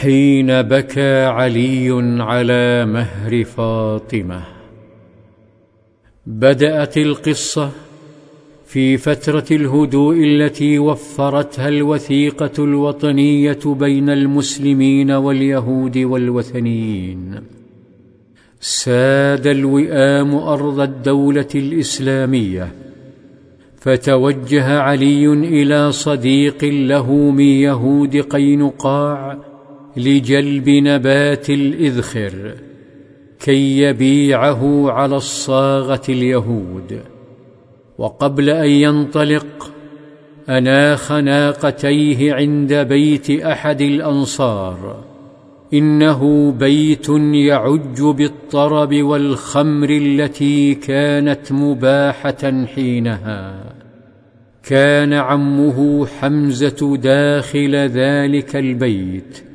حين بكى علي على مهر فاطمة. بدأت القصة في فترة الهدوء التي وفرتها الوثيقة الوطنية بين المسلمين واليهود والوثنيين. ساد الوئام أرض الدولة الإسلامية فتوجه علي إلى صديق له من يهود قينقاع لجلب نبات الإذخر كي يبيعه على الصاغة اليهود. وقبل أن ينطلق اناخ ناقتيه عند بيت أحد الأنصار. إنه بيت يعج بالطرب والخمر التي كانت مباحة حينها. كان عمه حمزة داخل ذلك البيت.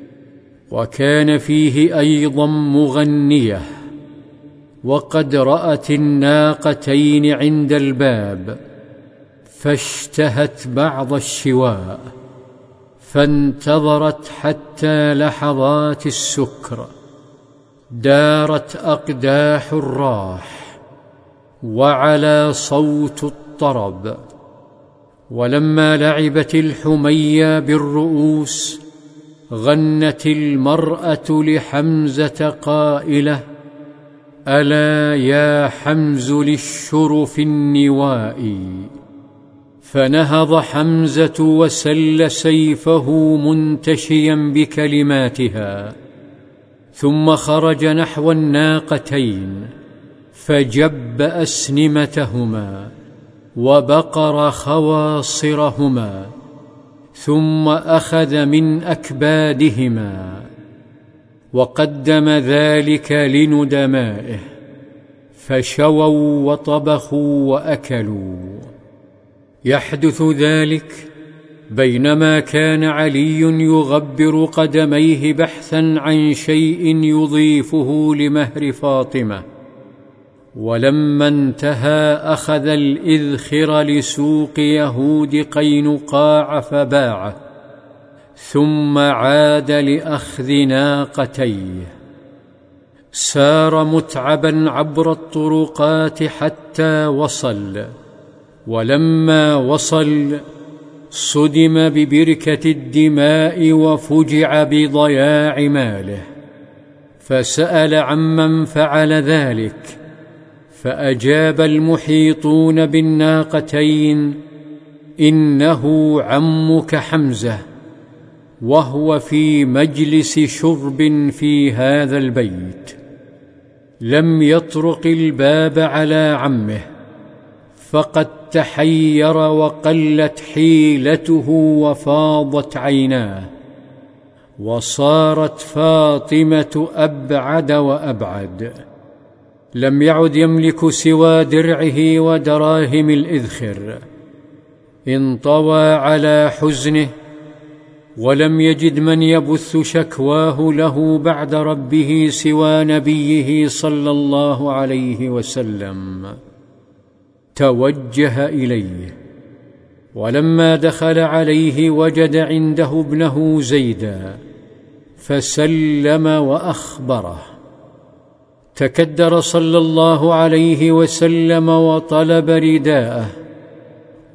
وكان فيه أيضا مغنية وقد رأت الناقتين عند الباب فاشتهت بعض الشواء فانتظرت حتى لحظات السكر دارت أقداح الراح وعلى صوت الطرب ولما لعبت الحمية بالرؤوس غنت المرأة لحمزة قائلة ألا يا حمز للشرف النوائي فنهض حمزة وسل سيفه منتشيا بكلماتها ثم خرج نحو الناقتين فجب اسنمتهما وبقر خواصرهما. ثم أخذ من أكبادهما وقدم ذلك لندمائه فشووا وطبخوا وأكلوا. يحدث ذلك بينما كان علي يغبر قدميه بحثا عن شيء يضيفه لمهر فاطمة. ولما انتهى أخذ الإذخر لسوق يهود قينقاع فباعه ثم عاد لأخذ ناقتيه. سار متعبا عبر الطرقات حتى وصل ولما وصل صدم ببركة الدماء وفجع بضياع ماله فسأل عمن فعل ذلك. فأجاب المحيطون بالناقتين إنه عمك حمزة وهو في مجلس شرب في هذا البيت. لم يطرق الباب على عمه فقد تحير وقلت حيلته وفاضت عيناه. وصارت فاطمة أبعد وأبعد. لم يعد يملك سوى درعه ودراهم الإذخر. انطوى على حزنه ولم يجد من يبث شكواه له بعد ربه سوى نبيه صلى الله عليه وسلم. توجه إليه. ولما دخل عليه وجد عنده ابنه زيدا فسلم وأخبره. تكدر صلى الله عليه وسلم وطلب رداءه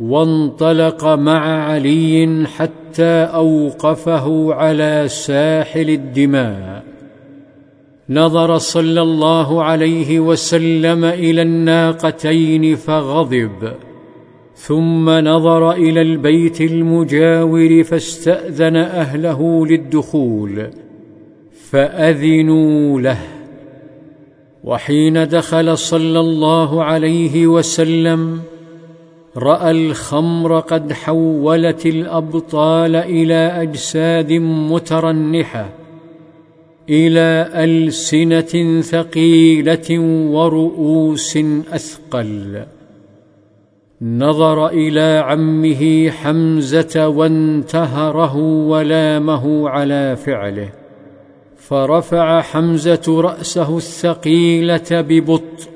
وانطلق مع علي حتى أوقفه على ساحل الدماء. نظر صلى الله عليه وسلم إلى الناقتين فغضب ثم نظر إلى البيت المجاور فاستأذن أهله للدخول فأذنوا له. وحين دخل صلى الله عليه وسلم رأى الخمر قد حولت الأبطال إلى أجساد مترنحة إلى ألسنة ثقيلة ورؤوس أثقل. نظر إلى عمه حمزة وانتهره ولامه على فعله. فرفع حمزة رأسه الثقيلة ببطء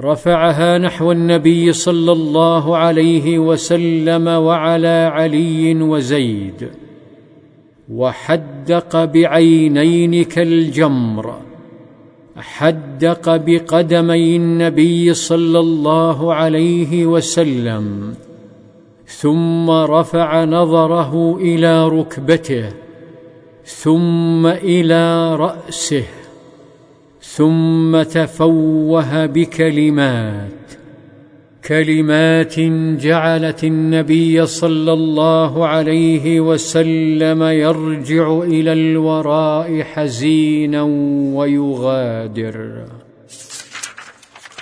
رفعها نحو النبي صلى الله عليه وسلم وعلى علي وزيد وحدق بعينين كالجمر حدق بقدمي النبي صلى الله عليه وسلم ثم رفع نظره إلى ركبته. ثم إلى رأسه ثم تفوه بكلمات كلمات جعلت النبي صلى الله عليه وسلم يرجع إلى الوراء حزينا ويغادر.